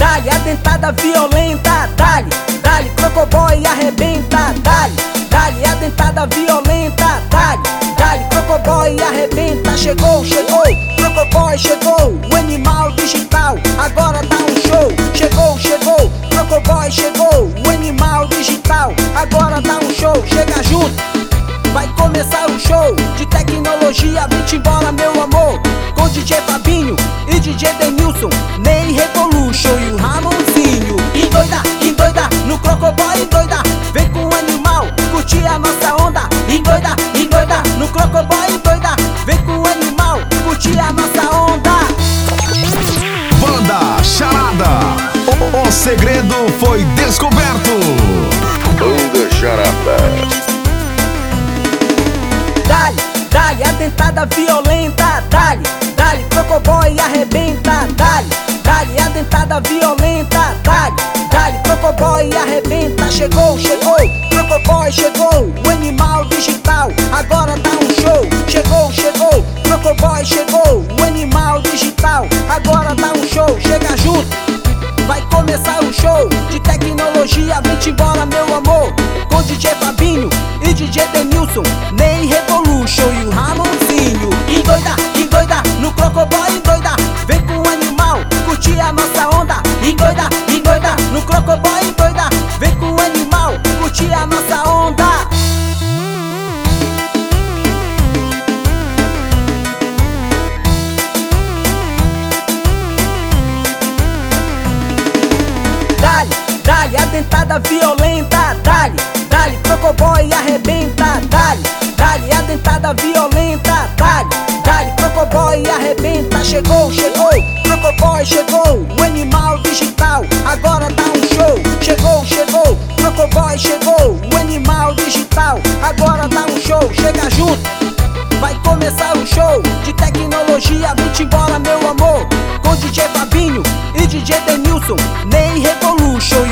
dali, a dentada violenta, dali, dali, crocoboy arrebenta, dali, dali, a dentada violenta, dali, dali, crocoboy arrebenta, chegou, chegou, crocoboy chegou, o animal digital, agora dá um show, chegou, chegou, crocoboy chegou, o animal digital, agora dá um show, chega junto. Vai começar o show. De tecnologia, vem-te embora meu amor. Com DJ Fabinho e DJ Denilson Revolution e o Ramonzinho. Endoida, endoida, no Crocoboy endoida. Vem com o animal, curtir a nossa onda. Endoida, endoida, no Crocoboy endoida. Vem com o animal, curtir a nossa onda. Banda Charada. O, o segredo foi descoberto. Banda Charada. Dali, dali, a dentada violenta, dali, dali, crocoboy arrebenta, dali, dali, a dentada violenta, dali, dali, crocoboy arrebenta, chegou, chegou, crocoboy chegou, o animal digital, agora dá um show, chegou, chegou, crocoboy chegou, o animal digital, agora dá um show, chega junto. Vai começar o show. De tecnologia, vem-te embora meu amor. Com DJ Fabinho e DJ Denilson. Ney Revolution e o Ramonzinho. Endoida, endoida, no Crocoboy dentada violenta, dali, dali, crocoboy arrebenta, dali, dali, a dentada violenta, dali, dali, crocoboy arrebenta, chegou, chegou, crocoboy chegou, o animal digital, agora dá um show, chegou, chegou, crocoboy chegou, o animal digital, agora dá um show, chega junto. Vai começar o show de tecnologia, vem-te embora meu amor Com DJ Fabinho e DJ Denilson Ney Revolution